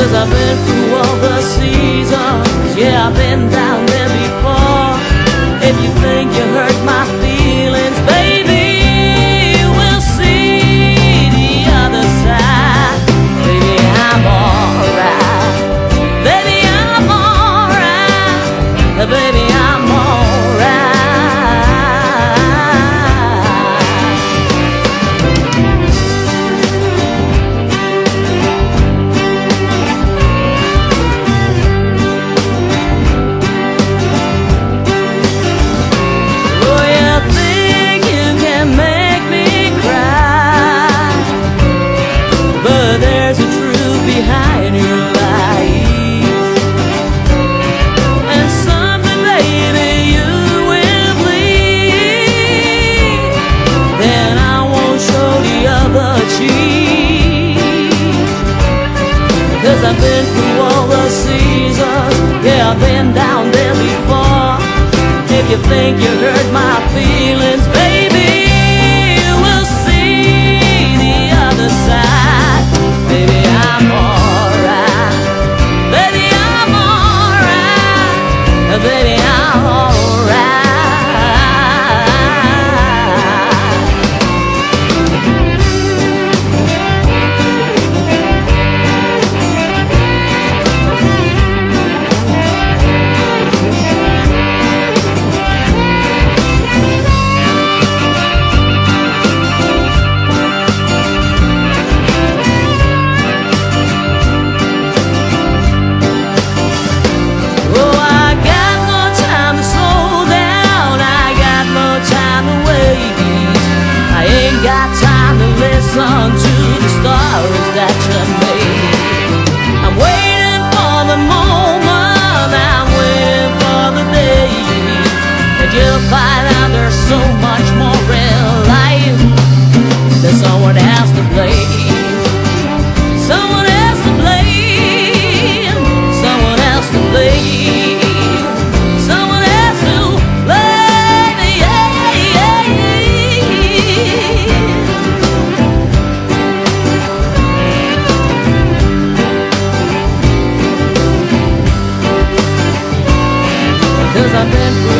Cause I've been through all the seasons. Yeah, I've been down there been through all the seasons. Yeah, I've been down there before. If you think you hurt my feelings, listen to the stories that you made. I'm waiting for the moment, I'm waiting for the day that you'll find out there's so much more Cause I've been